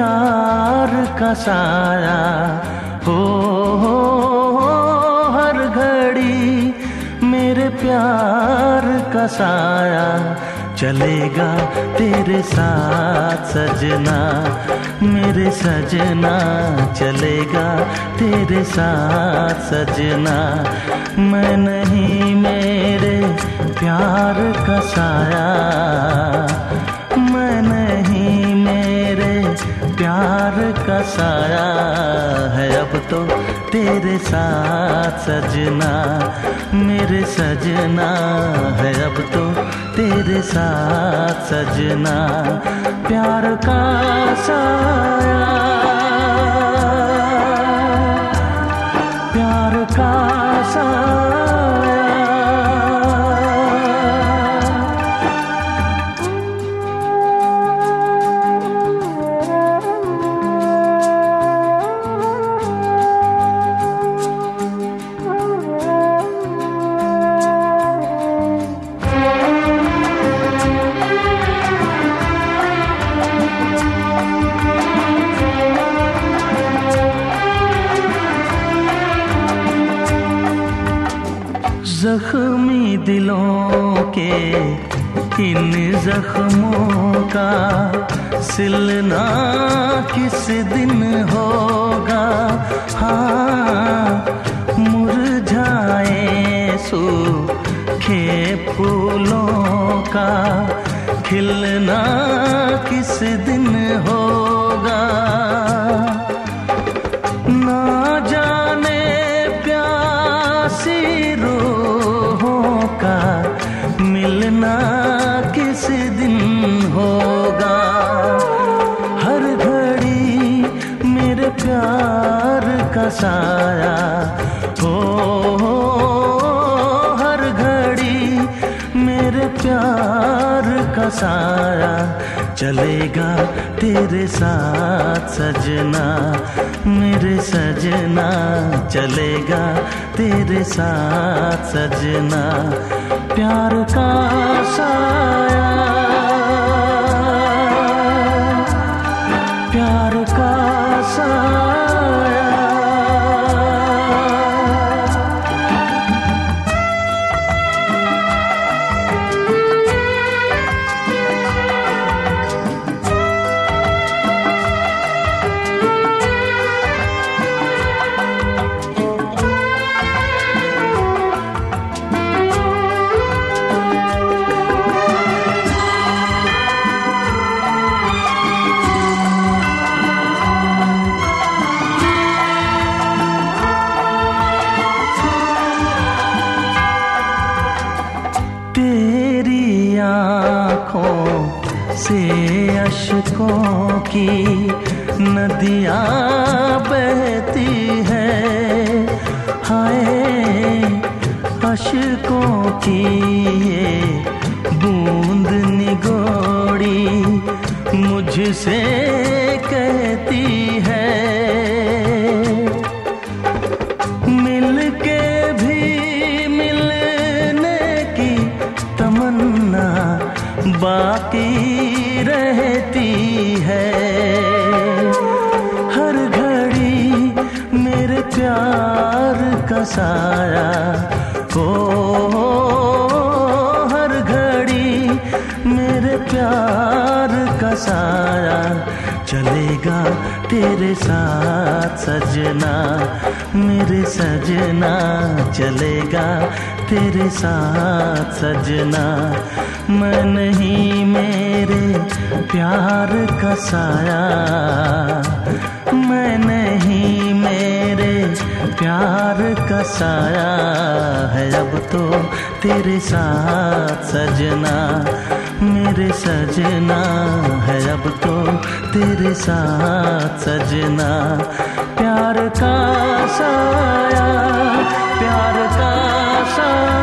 प्यार का साया। हो, हो, हो हर घड़ी मेरे प्यार का साया। चलेगा तेरे साथ सजना मेरे सजना। चलेगा तेरे साथ सजना। मैं नहीं मेरे प्यार का साया। प्यार का साया है, अब तो तेरे साथ सजना, मेरे सजना है, अब तो तेरे साथ सजना, प्यार का साया। प्यार का साया। जख्मी दिलों के इन जख्मों का सिलना किस दिन होगा? हाँ मुरझाए सूखे फूलों का खिलना किस दिन होगा? साया। हो, हर घड़ी मेरे प्यार का साया। चलेगा तेरे साथ सजना मेरे सजना। चलेगा तेरे साथ सजना। प्यार का साया। तेरी आँखों से अशकों की नदियाँ बहती है। हाय, अशकों की ये बूंद निगोड़ी मुझसे कहती है। बाकी रहती है। हर घड़ी मेरे प्यार का साया। हो हर घड़ी मेरे प्यार का साया। चलेगा तेरे साथ सजना, मेरे सजना चलेगा तेरे साथ सजना। मैं नहीं मेरे प्यार का साया। मैं नहीं मेरे प्यार का साया है अब तो तेरे साथ सजना। मेरे सजना है अब तो तेरे साथ सजना। प्यार का साया sun.